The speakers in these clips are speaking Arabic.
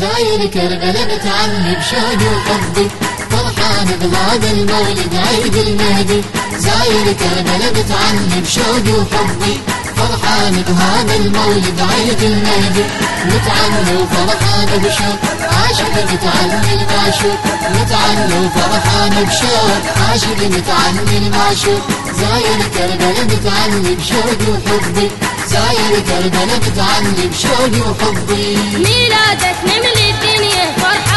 زاير كربلة متعني بشوقي وحبي فرحان بهذا المولد عيد المهدي زاير كربلة متعني بشوقي وحبي فرحان بهذا المولد عيد المهدي متعني وفرحان بشوق عاشق متعني المعشوق متعني وفرحان بشوق عاشق متعني المعشوق زاير كربلة متعني بشوقي وحبي زاير كربلة متعني بشوقي وحبي. ميلادك نملي الدنيا فرحة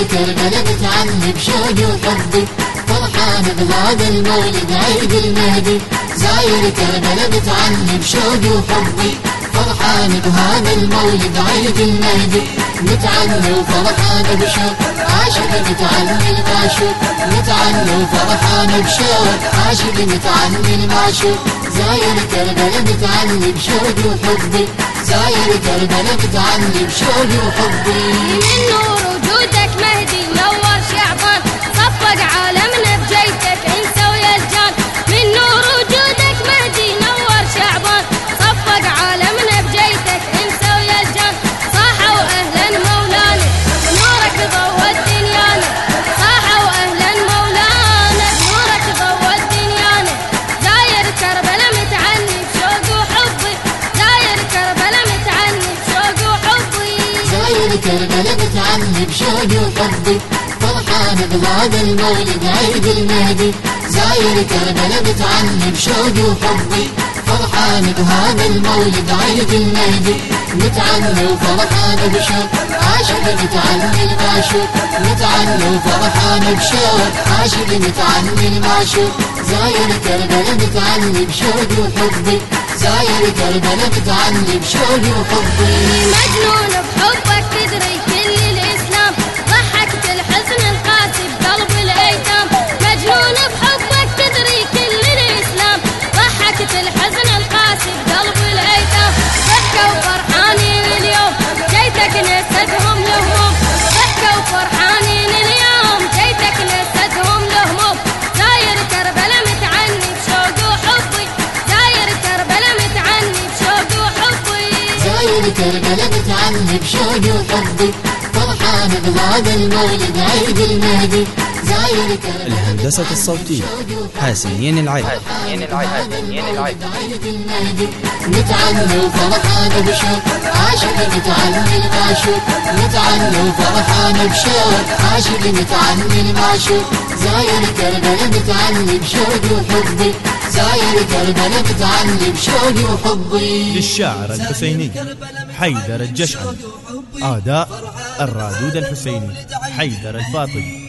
زاير كربلة متعني بشوقي وحبي فرحان بهذا المولد عيد المهدي زاير كربلة متعني بشوقي وحبي فرحان بهذا المولد عيد المهدي متعني وفرحان بشوق. عاشق متعني المعشوق. متعني وفرحان بشوق. عاشق متعني المعشوق. زاير كربلة متعني بشوقي وحبي زاير كربلة متعني بشوقي وحبي صفق عالمنا بجيتك انسى ويا الجان. من نور وجودك مهدي نور شعبان. صفق عالمنا بجيتك انسى ويا الجان. صاحوا أهلا مولانا نورك ضوى دنيانا. صاحوا أهلا مولانا نورك ضوى دنيانا. داير كربلة متعني بشوق وحبي. داير كربلة متعني بشوق وحبي. زاير كربلة متعني بشوقي وحبي. فرحان بهذا المولد عيد المهدي زاير كربلة متعني بشوقي وحبي فرحان بهذا المولد عيد المهدي متعني وفرحان بشوق عاشق متعني المعشوق متعني وفرحان بشوق عاشق متعني المعشوق زاير كربلة متعني بشوقي وحبي زاير كربلة متعني بشوقي وحبي مجنون بحبك زاير كربلة متعني بشوقي وحبي فرحان بهذا المولد عيد المهدي. الهندسة الصوتية. حسنين العيد عيد المهدي متعني وفرحان بشوق. عاشق متعني المعشوق متعني وفرحان بشوق. عاشق متعني المعشوق زاير كربلة متعني بشوقي وحبي. زاير كربلة متعني بشوقي وحبي. للشاعر الحسيني حيدر الجشعل أداء الرادود الحسيني حيدر الفاطمي.